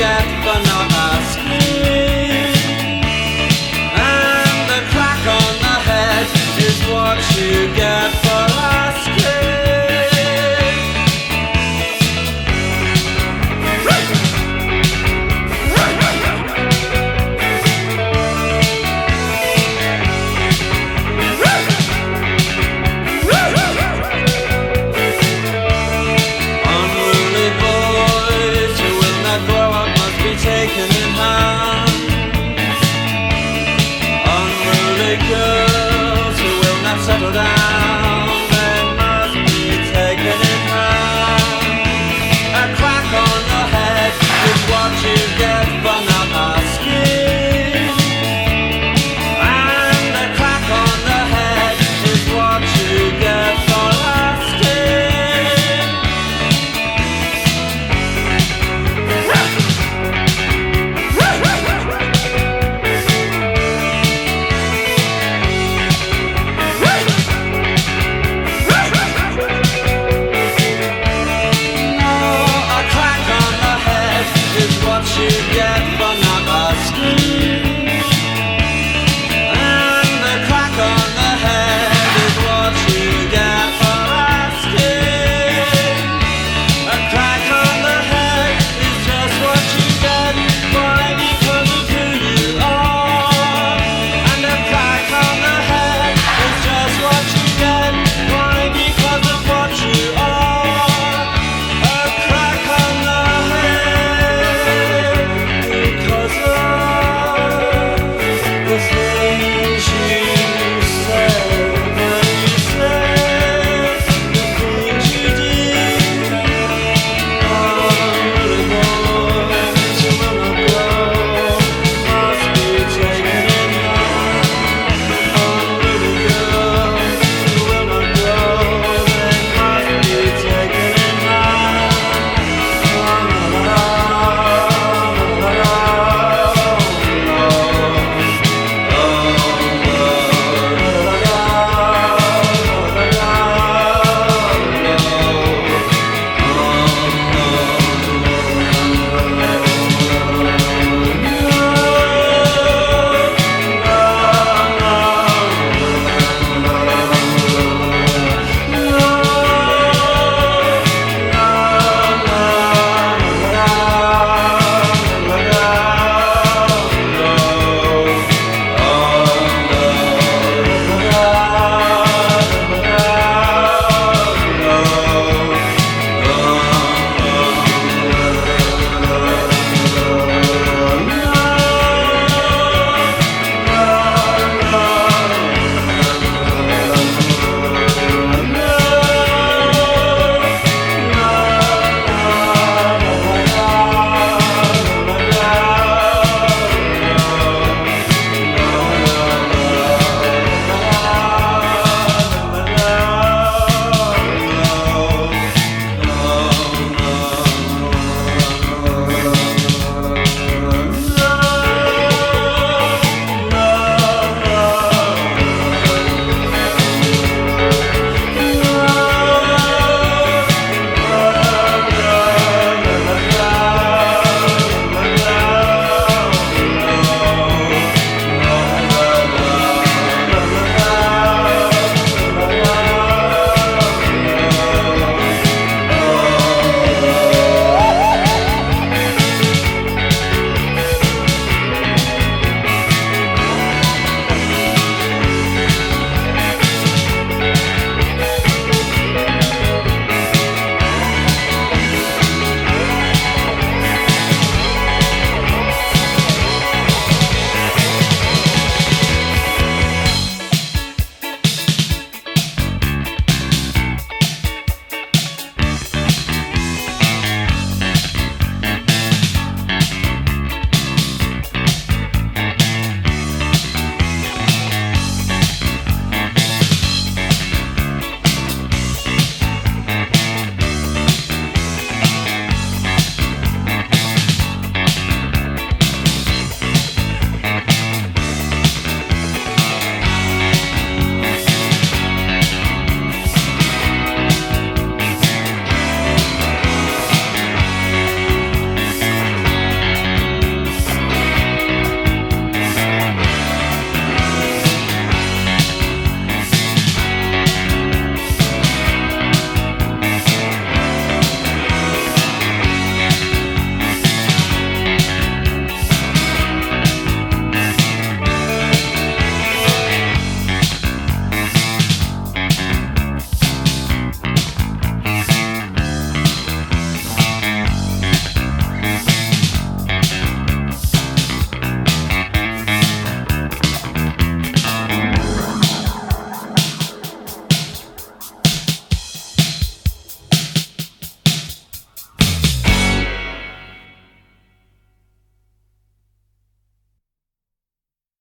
step